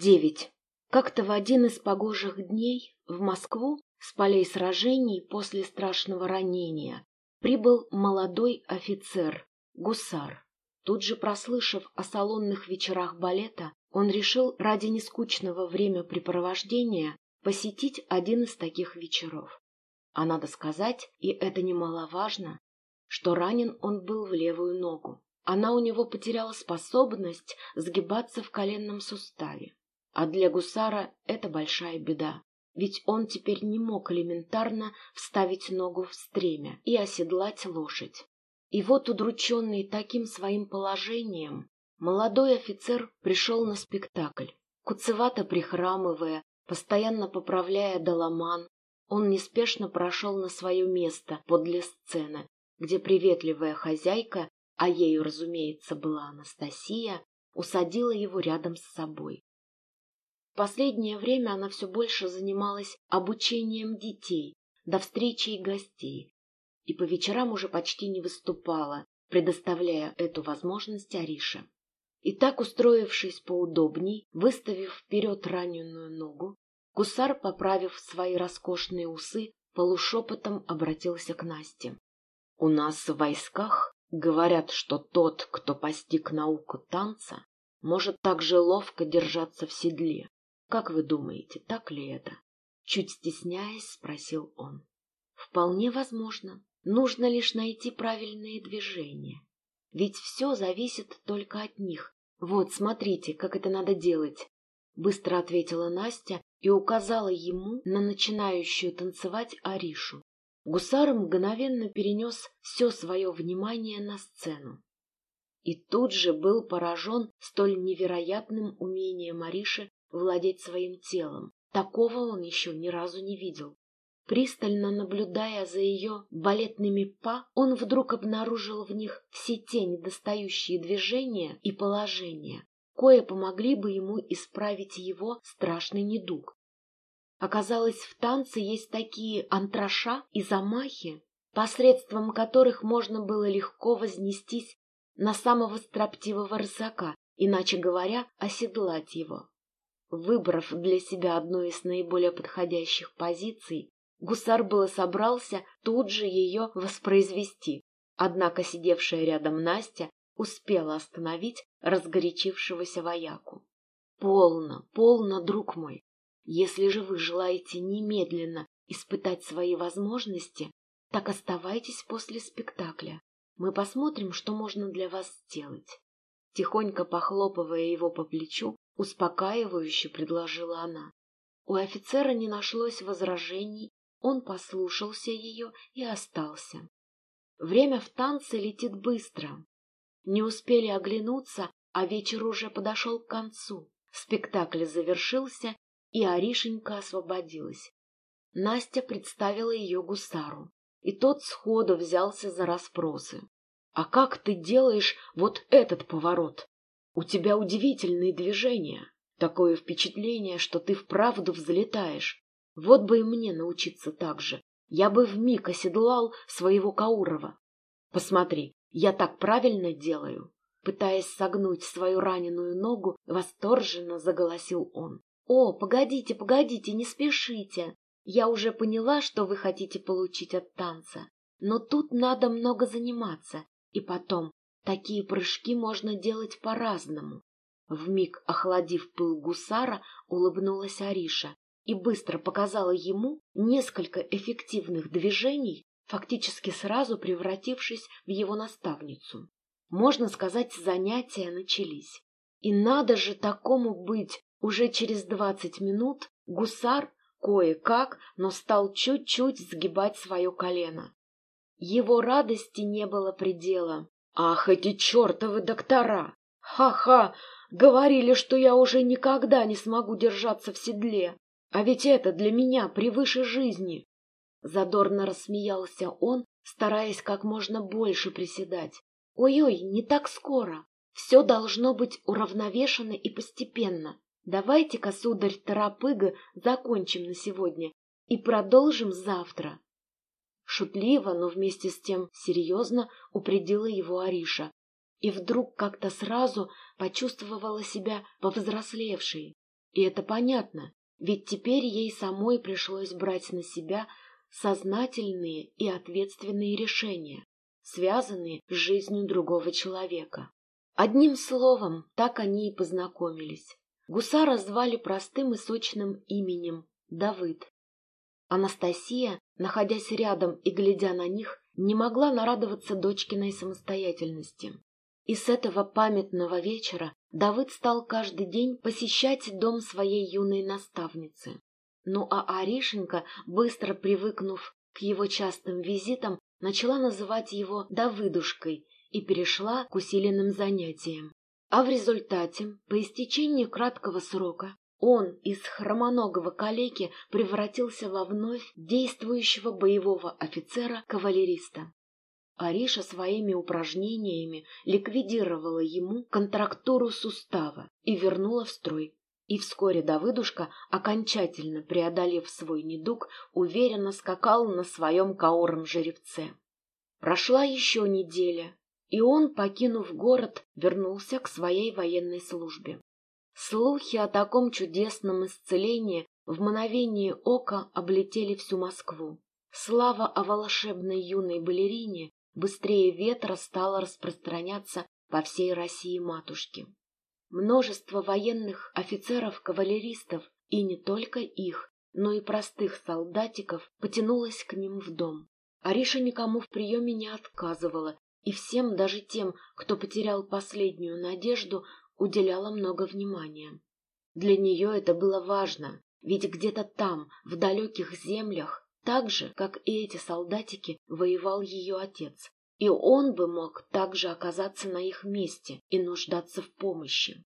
Девять. Как-то в один из погожих дней в Москву с полей сражений после страшного ранения прибыл молодой офицер, гусар. Тут же прослышав о салонных вечерах балета, он решил ради нескучного времяпрепровождения посетить один из таких вечеров. А надо сказать, и это немаловажно, что ранен он был в левую ногу. Она у него потеряла способность сгибаться в коленном суставе. А для гусара это большая беда, ведь он теперь не мог элементарно вставить ногу в стремя и оседлать лошадь. И вот, удрученный таким своим положением, молодой офицер пришел на спектакль. Куцевато прихрамывая, постоянно поправляя доломан, он неспешно прошел на свое место подле сцены, где приветливая хозяйка, а ею, разумеется, была Анастасия, усадила его рядом с собой последнее время она все больше занималась обучением детей, до встречи и гостей, и по вечерам уже почти не выступала, предоставляя эту возможность Арише. И так, устроившись поудобней, выставив вперед раненую ногу, гусар, поправив свои роскошные усы, полушепотом обратился к Насте. — У нас в войсках говорят, что тот, кто постиг науку танца, может так же ловко держаться в седле, как вы думаете, так ли это? Чуть стесняясь, спросил он. Вполне возможно. Нужно лишь найти правильные движения. Ведь все зависит только от них. Вот, смотрите, как это надо делать. Быстро ответила Настя и указала ему на начинающую танцевать Аришу. Гусар мгновенно перенес все свое внимание на сцену. И тут же был поражен столь невероятным умением Ариши владеть своим телом. Такого он еще ни разу не видел. Пристально наблюдая за ее балетными па, он вдруг обнаружил в них все те недостающие движения и положения, кое помогли бы ему исправить его страшный недуг. Оказалось, в танце есть такие антраша и замахи, посредством которых можно было легко вознестись на самого строптивого рысака, иначе говоря, оседлать его. Выбрав для себя одну из наиболее подходящих позиций, гусар было собрался тут же ее воспроизвести. Однако сидевшая рядом Настя успела остановить разгорячившегося вояку. «Полно, полно, друг мой. Если же вы желаете немедленно испытать свои возможности, так оставайтесь после спектакля. Мы посмотрим, что можно для вас сделать». Тихонько похлопывая его по плечу, успокаивающе предложила она. У офицера не нашлось возражений, он послушался ее и остался. Время в танце летит быстро. Не успели оглянуться, а вечер уже подошел к концу. Спектакль завершился, и Аришенька освободилась. Настя представила ее гусару, и тот сходу взялся за расспросы. — А как ты делаешь вот этот поворот? У тебя удивительные движения. Такое впечатление, что ты вправду взлетаешь. Вот бы и мне научиться так же. Я бы вмиг оседлал своего Каурова. Посмотри, я так правильно делаю. Пытаясь согнуть свою раненую ногу, восторженно заголосил он. «О, погодите, погодите, не спешите. Я уже поняла, что вы хотите получить от танца. Но тут надо много заниматься. И потом, Такие прыжки можно делать по-разному. Вмиг охладив пыл гусара, улыбнулась Ариша и быстро показала ему несколько эффективных движений, фактически сразу превратившись в его наставницу. Можно сказать, занятия начались. И надо же такому быть! Уже через двадцать минут гусар кое-как, но стал чуть-чуть сгибать свое колено. Его радости не было предела. Ах, эти чертовы доктора! Ха-ха! Говорили, что я уже никогда не смогу держаться в седле. А ведь это для меня превыше жизни. Задорно рассмеялся он, стараясь как можно больше приседать. Ой-ой, не так скоро. Все должно быть уравновешено и постепенно. Давайте-ка, сударь Тарапыга, закончим на сегодня и продолжим завтра. Шутливо, но вместе с тем серьезно упредила его Ариша. И вдруг как-то сразу почувствовала себя повзрослевшей. И это понятно, ведь теперь ей самой пришлось брать на себя сознательные и ответственные решения, связанные с жизнью другого человека. Одним словом, так они и познакомились. Гусара звали простым и сочным именем Давыд. Анастасия, находясь рядом и глядя на них, не могла нарадоваться дочкиной самостоятельности. И с этого памятного вечера Давыд стал каждый день посещать дом своей юной наставницы. Ну а Аришенька, быстро привыкнув к его частым визитам, начала называть его Давыдушкой и перешла к усиленным занятиям. А в результате, по истечении краткого срока, он из хромоногого калеки превратился во вновь действующего боевого офицера-кавалериста. Ариша своими упражнениями ликвидировала ему контрактуру сустава и вернула в строй. И вскоре Давыдушка, окончательно преодолев свой недуг, уверенно скакал на своем каором жеребце. Прошла еще неделя, и он, покинув город, вернулся к своей военной службе. Слухи о таком чудесном исцелении в мгновение ока облетели всю Москву. Слава о волшебной юной балерине быстрее ветра стала распространяться по всей России матушки. Множество военных офицеров-кавалеристов, и не только их, но и простых солдатиков потянулось к ним в дом. Ариша никому в приеме не отказывала, и всем, даже тем, кто потерял последнюю надежду, уделяла много внимания. Для нее это было важно, ведь где-то там, в далеких землях, так же, как и эти солдатики, воевал ее отец. И он бы мог также оказаться на их месте и нуждаться в помощи.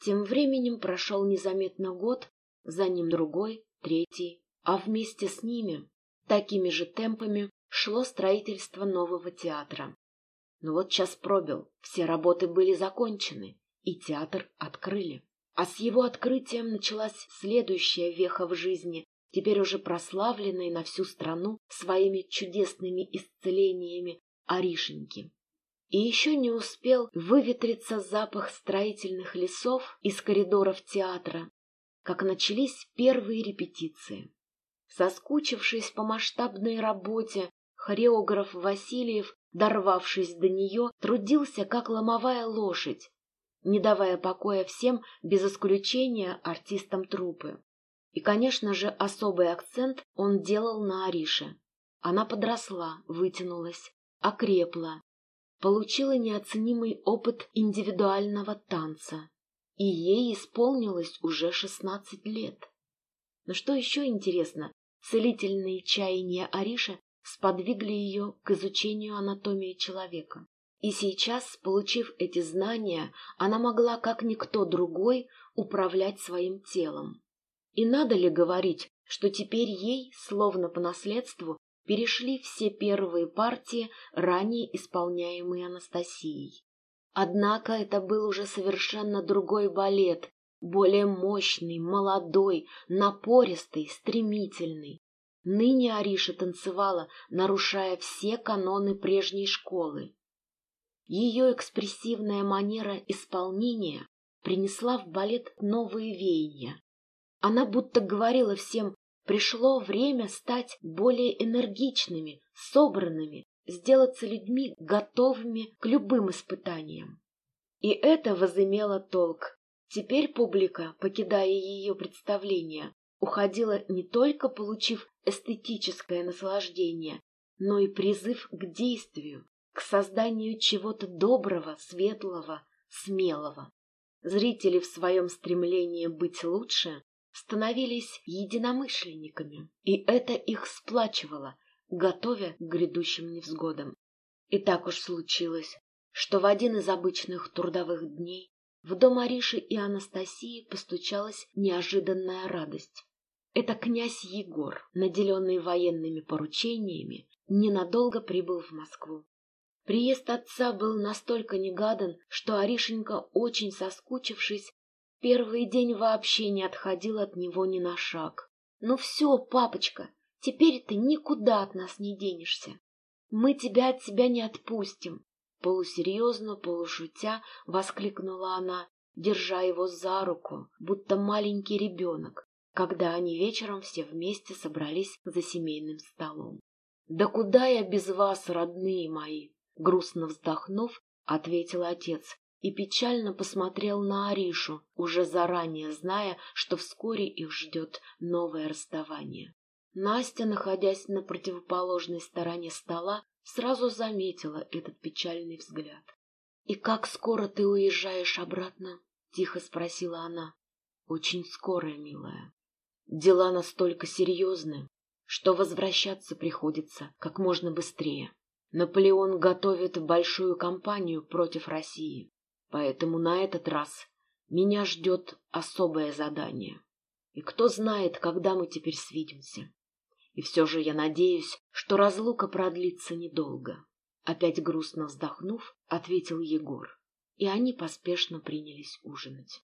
Тем временем прошел незаметно год, за ним другой, третий, а вместе с ними, такими же темпами, шло строительство нового театра. Но вот час пробил, все работы были закончены, и театр открыли. А с его открытием началась следующая веха в жизни теперь уже прославленной на всю страну своими чудесными исцелениями Аришеньки. И еще не успел выветриться запах строительных лесов из коридоров театра, как начались первые репетиции. Соскучившись по масштабной работе, хореограф Васильев, дорвавшись до нее, трудился, как ломовая лошадь, не давая покоя всем, без исключения артистам труппы. И, конечно же, особый акцент он делал на Арише. Она подросла, вытянулась, окрепла, получила неоценимый опыт индивидуального танца. И ей исполнилось уже шестнадцать лет. Но что еще интересно, целительные чаяния Ариши сподвигли ее к изучению анатомии человека. И сейчас, получив эти знания, она могла, как никто другой, управлять своим телом. И надо ли говорить, что теперь ей, словно по наследству, перешли все первые партии, ранее исполняемые Анастасией. Однако это был уже совершенно другой балет, более мощный, молодой, напористый, стремительный. Ныне Ариша танцевала, нарушая все каноны прежней школы. Ее экспрессивная манера исполнения принесла в балет новые веяния. Она будто говорила всем, пришло время стать более энергичными, собранными, сделаться людьми, готовыми к любым испытаниям. И это возымело толк. Теперь публика, покидая ее представление, уходила не только получив эстетическое наслаждение, но и призыв к действию, к созданию чего-то доброго, светлого, смелого. Зрители в своем стремлении быть лучше становились единомышленниками, и это их сплачивало, готовя к грядущим невзгодам. И так уж случилось, что в один из обычных трудовых дней в дом Ариши и Анастасии постучалась неожиданная радость. Это князь Егор, наделенный военными поручениями, ненадолго прибыл в Москву. Приезд отца был настолько негадан, что Аришенька, очень соскучившись, первый день вообще не отходил от него ни на шаг. «Ну все, папочка, теперь ты никуда от нас не денешься. Мы тебя от себя не отпустим!» Полусерьезно, полушутя воскликнула она держа его за руку, будто маленький ребенок, когда они вечером все вместе собрались за семейным столом. «Да куда я без вас, родные мои?» Грустно вздохнув, ответил отец и печально посмотрел на Аришу, уже заранее зная, что вскоре их ждет новое расставание. Настя, находясь на противоположной стороне стола, сразу заметила этот печальный взгляд. «И как скоро ты уезжаешь обратно?» — тихо спросила она. «Очень скоро, милая. Дела настолько серьезны, что возвращаться приходится как можно быстрее. Наполеон готовит большую кампанию против России, поэтому на этот раз меня ждет особое задание. И кто знает, когда мы теперь свидимся. И все же я надеюсь, что разлука продлится недолго. Опять грустно вздохнув, ответил Егор, и они поспешно принялись ужинать.